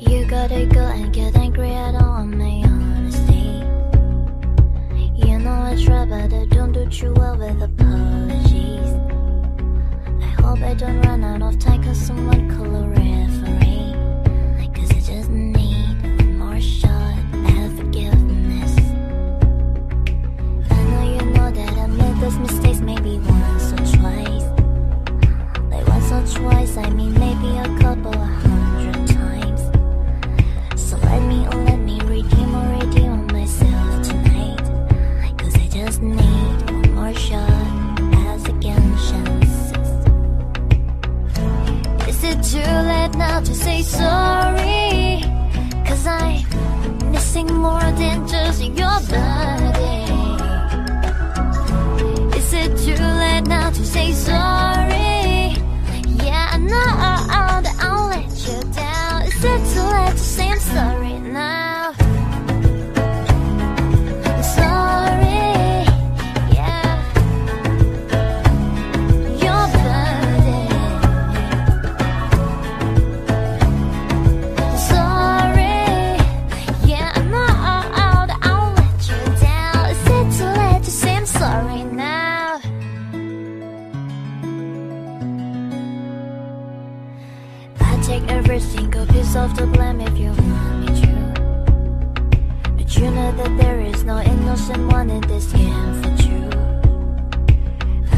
You gotta go and get angry at all on my honesty. You know I try, but I don't do too well with apologies. I hope I don't run out of time, cause late to say sorry? Cause I'm missing more than just your body. Is it too late now to say sorry? Take every single piece of the blame if you want me to. But you know that there is no innocent one in this game for you.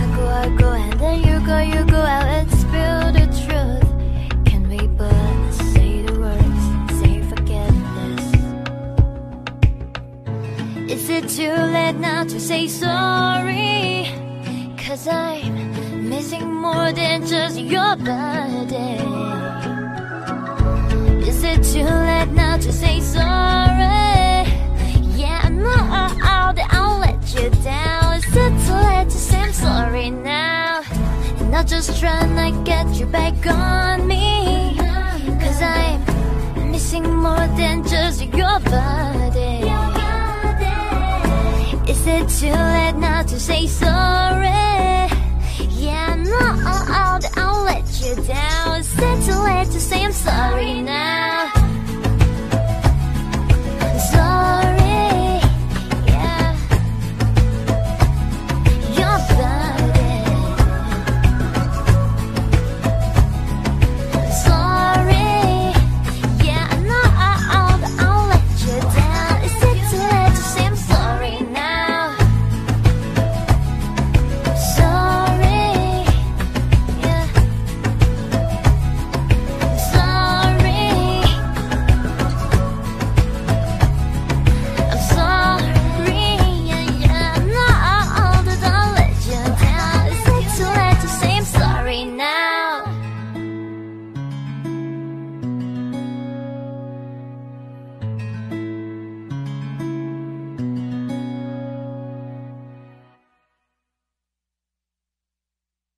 I go, I go, and then you go, you go out and spill the truth. Can we both say the words, say forget this? Is it too late now to say sorry? Cause I'm missing more than just your body. It too late now to say sorry? Yeah, I know that I'll let you down. Is it too late to say I'm sorry now? And I'm just trying to get you back on me. Cause I'm missing more than just your body. Is it too late now to say sorry?